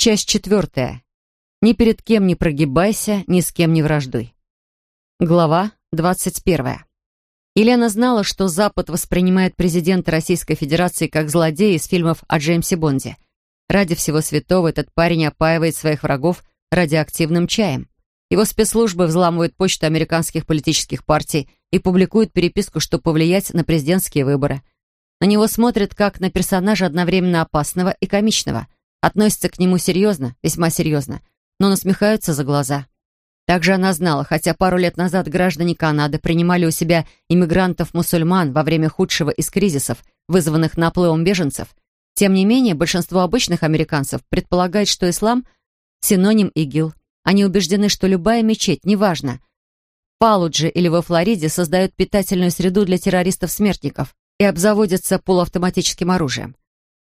Часть четвертая. Ни перед кем не прогибайся, ни с кем не враждуй. Глава двадцать первая. Елена знала, что Запад воспринимает президента Российской Федерации как злодея из фильмов о Джеймсе Бонде. Ради всего святого этот парень опаивает своих врагов радиоактивным чаем. Его спецслужбы взламывают почту американских политических партий и публикуют переписку, чтобы повлиять на президентские выборы. На него смотрят как на персонажа одновременно опасного и комичного. Относятся к нему серьезно, весьма серьезно, но насмехаются за глаза. Также она знала, хотя пару лет назад граждане Канады принимали у себя иммигрантов-мусульман во время худшего из кризисов, вызванных наплывом беженцев, тем не менее большинство обычных американцев предполагает, что ислам – синоним ИГИЛ. Они убеждены, что любая мечеть, неважно, в Палудже или во Флориде создают питательную среду для террористов-смертников и обзаводятся полуавтоматическим оружием.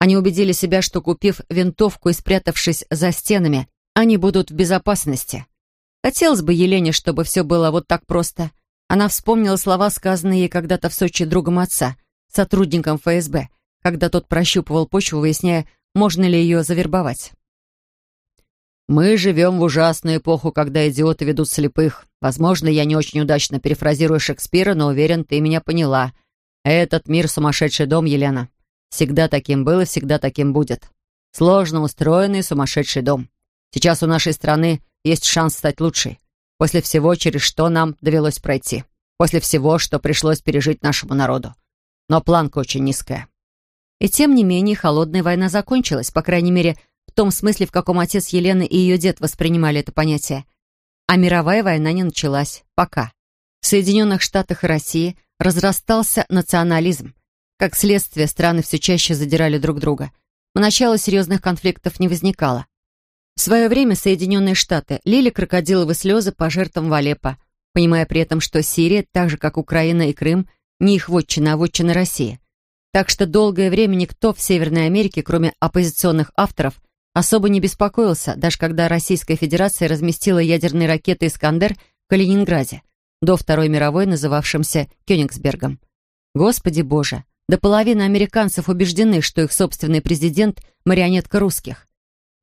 Они убедили себя, что купив винтовку и спрятавшись за стенами, они будут в безопасности. Хотелось бы Елене, чтобы все было вот так просто. Она вспомнила слова, сказанные ей когда-то в Сочи другом отца, сотрудником ФСБ, когда тот прощупывал почву, выясняя, можно ли ее завербовать. «Мы живем в ужасную эпоху, когда идиоты ведут слепых. Возможно, я не очень удачно перефразирую Шекспира, но уверен, ты меня поняла. Этот мир — сумасшедший дом, Елена. Всегда таким был и всегда таким будет. Сложно устроенный сумасшедший дом. Сейчас у нашей страны есть шанс стать лучшей. После всего, через что нам довелось пройти. После всего, что пришлось пережить нашему народу. Но планка очень низкая. И тем не менее, холодная война закончилась, по крайней мере, в том смысле, в каком отец Елены и ее дед воспринимали это понятие. А мировая война не началась. Пока. В Соединенных Штатах России разрастался национализм. Как следствие, страны все чаще задирали друг друга. Поначалу серьезных конфликтов не возникало. В свое время Соединенные Штаты лили крокодиловые слезы по жертвам Валеппо, понимая при этом, что Сирия, так же как Украина и Крым, не их вотчина, а вотчина России. Так что долгое время никто в Северной Америке, кроме оппозиционных авторов, особо не беспокоился, даже когда Российская Федерация разместила ядерные ракеты «Искандер» в Калининграде, до Второй мировой, называвшимся Кёнигсбергом. Господи Боже, до половины американцев убеждены, что их собственный президент – марионетка русских.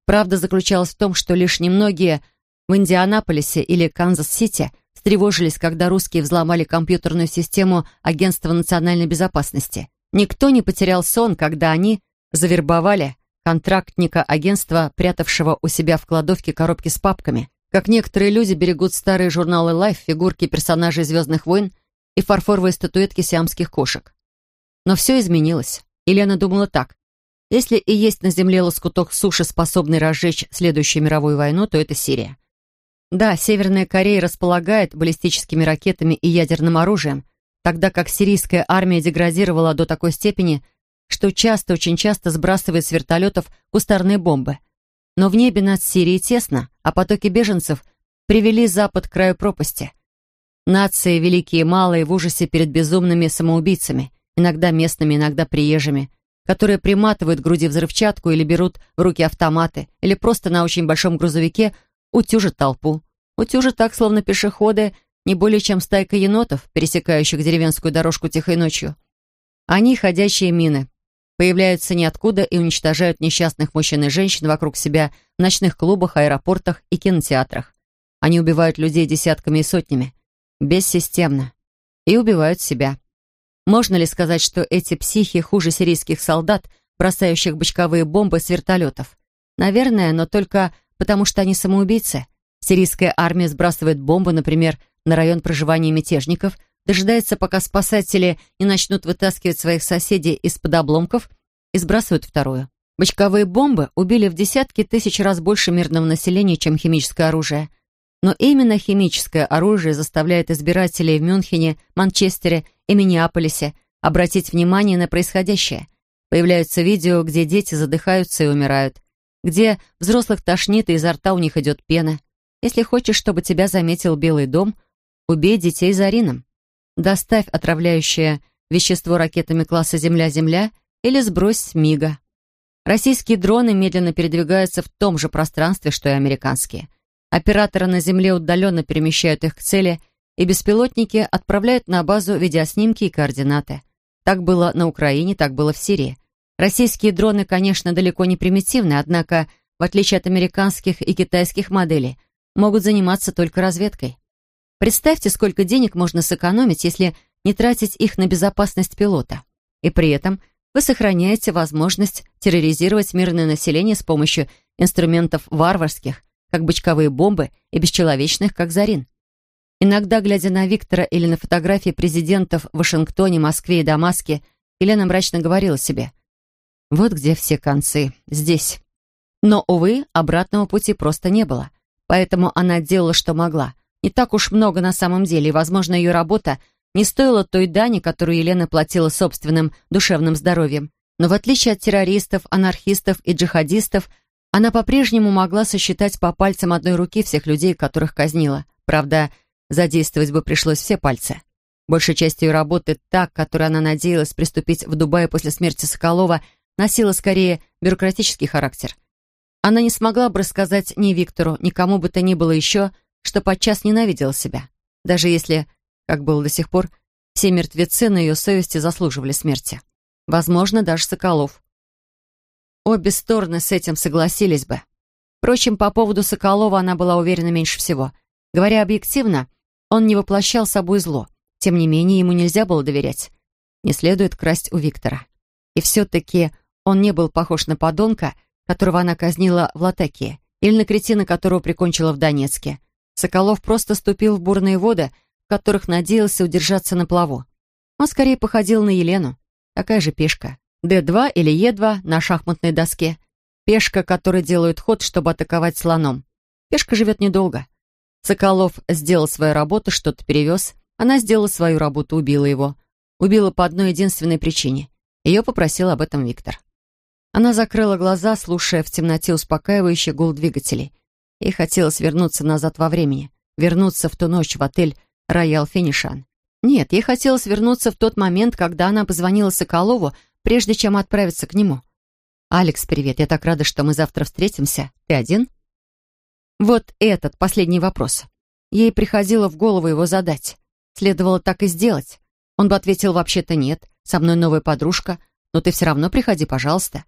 Правда заключалась в том, что лишь немногие в Индианаполисе или Канзас-Сити встревожились, когда русские взломали компьютерную систему Агентства национальной безопасности. Никто не потерял сон, когда они завербовали контрактника агентства, прятавшего у себя в кладовке коробки с папками. Как некоторые люди берегут старые журналы Life, фигурки персонажей «Звездных войн» и фарфоровые статуэтки сиамских кошек. Но все изменилось. Елена думала так. Если и есть на Земле лоскуток суши, способный разжечь следующую мировую войну, то это Сирия. Да, Северная Корея располагает баллистическими ракетами и ядерным оружием, тогда как сирийская армия деградировала до такой степени, что часто, очень часто сбрасывает с вертолетов кустарные бомбы. Но в небе над Сирией тесно, а потоки беженцев привели Запад к краю пропасти. Нации, великие и малые, в ужасе перед безумными самоубийцами, иногда местными, иногда приезжими, которые приматывают к груди взрывчатку или берут в руки автоматы, или просто на очень большом грузовике утюжат толпу. Утюжат так, словно пешеходы, не более чем стайка енотов, пересекающих деревенскую дорожку тихой ночью. Они — ходячие мины. Появляются ниоткуда и уничтожают несчастных мужчин и женщин вокруг себя в ночных клубах, аэропортах и кинотеатрах. Они убивают людей десятками и сотнями. Бессистемно. И убивают себя. Можно ли сказать, что эти психи хуже сирийских солдат, бросающих бочковые бомбы с вертолетов? Наверное, но только потому, что они самоубийцы. Сирийская армия сбрасывает бомбы, например, на район проживания мятежников, дожидается, пока спасатели не начнут вытаскивать своих соседей из-под обломков и сбрасывают вторую. Бочковые бомбы убили в десятки тысяч раз больше мирного населения, чем химическое оружие. Но именно химическое оружие заставляет избирателей в Мюнхене, Манчестере и Миннеаполисе обратить внимание на происходящее. Появляются видео, где дети задыхаются и умирают, где взрослых тошнит и изо рта у них идет пена. Если хочешь, чтобы тебя заметил Белый дом, убей детей Зарином. Доставь отравляющее вещество ракетами класса «Земля-Земля» или сбрось мига. Российские дроны медленно передвигаются в том же пространстве, что и американские. Операторы на Земле удаленно перемещают их к цели, и беспилотники отправляют на базу видеоснимки и координаты. Так было на Украине, так было в Сирии. Российские дроны, конечно, далеко не примитивны, однако в отличие от американских и китайских моделей, могут заниматься только разведкой. Представьте, сколько денег можно сэкономить, если не тратить их на безопасность пилота. И при этом вы сохраняете возможность терроризировать мирное население с помощью инструментов варварских, как бочковые бомбы, и бесчеловечных, как Зарин. Иногда, глядя на Виктора или на фотографии президентов в Вашингтоне, Москве и Дамаске, Елена мрачно говорила себе, «Вот где все концы, здесь». Но, увы, обратного пути просто не было. Поэтому она делала, что могла. Не так уж много на самом деле, и, возможно, ее работа не стоила той дани, которую Елена платила собственным душевным здоровьем. Но в отличие от террористов, анархистов и джихадистов, она по-прежнему могла сосчитать по пальцам одной руки всех людей, которых казнила. Правда, задействовать бы пришлось все пальцы. Большая часть ее работы, так, которой она надеялась приступить в Дубае после смерти Соколова, носила скорее бюрократический характер. Она не смогла бы рассказать ни Виктору, ни кому бы то ни было еще, что подчас ненавидела себя. Даже если, как было до сих пор, все мертвецы на ее совести заслуживали смерти. Возможно, даже Соколов. Обе стороны с этим согласились бы. Впрочем, по поводу Соколова она была уверена меньше всего. Говоря объективно, он не воплощал собой зло. Тем не менее, ему нельзя было доверять. Не следует красть у Виктора. И все-таки он не был похож на подонка, которого она казнила в Латакии, или на кретина, которого прикончила в Донецке. Соколов просто ступил в бурные воды, в которых надеялся удержаться на плаву. Он скорее походил на Елену, такая же пешка. Д2 или Е2 на шахматной доске. Пешка, которой делают ход, чтобы атаковать слоном. Пешка живет недолго. Соколов сделал свою работу, что-то перевез. Она сделала свою работу, убила его. Убила по одной единственной причине. Ее попросил об этом Виктор. Она закрыла глаза, слушая в темноте успокаивающий гул двигателей. Ей хотелось вернуться назад во времени. Вернуться в ту ночь в отель «Роял Финишан». Нет, ей хотелось вернуться в тот момент, когда она позвонила Соколову, прежде чем отправиться к нему. «Алекс, привет, я так рада, что мы завтра встретимся. Ты один?» Вот этот последний вопрос. Ей приходило в голову его задать. Следовало так и сделать. Он бы ответил, вообще-то нет, со мной новая подружка, но ты все равно приходи, пожалуйста.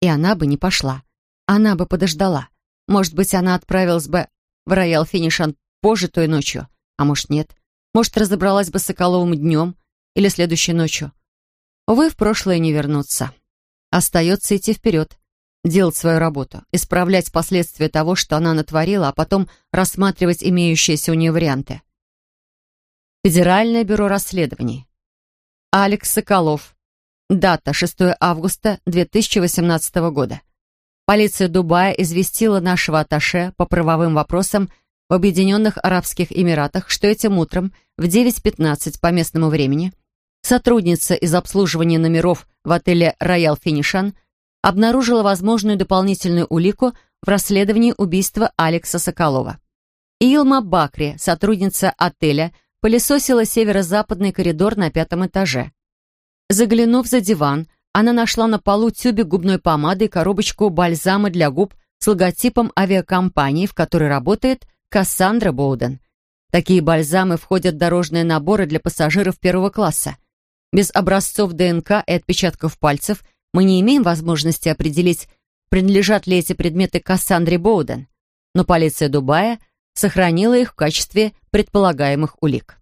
И она бы не пошла. Она бы подождала. Может быть, она отправилась бы в роял Финишан позже той ночью, а может, нет. Может, разобралась бы с Соколовым днем или следующей ночью. Увы, в прошлое не вернуться. Остается идти вперед, делать свою работу, исправлять последствия того, что она натворила, а потом рассматривать имеющиеся у нее варианты. Федеральное бюро расследований. Алекс Соколов. Дата 6 августа 2018 года. Полиция Дубая известила нашего атташе по правовым вопросам в Объединенных Арабских Эмиратах, что этим утром в 9.15 по местному времени сотрудница из обслуживания номеров в отеле «Роял Финишан» обнаружила возможную дополнительную улику в расследовании убийства Алекса Соколова. Илма Бакри, сотрудница отеля, пылесосила северо-западный коридор на пятом этаже. Заглянув за диван, она нашла на полу тюбик губной помады и коробочку бальзама для губ с логотипом авиакомпании, в которой работает Кассандра Боуден. Такие бальзамы входят в дорожные наборы для пассажиров первого класса. Без образцов ДНК и отпечатков пальцев мы не имеем возможности определить, принадлежат ли эти предметы Кассандре Боуден, но полиция Дубая сохранила их в качестве предполагаемых улик.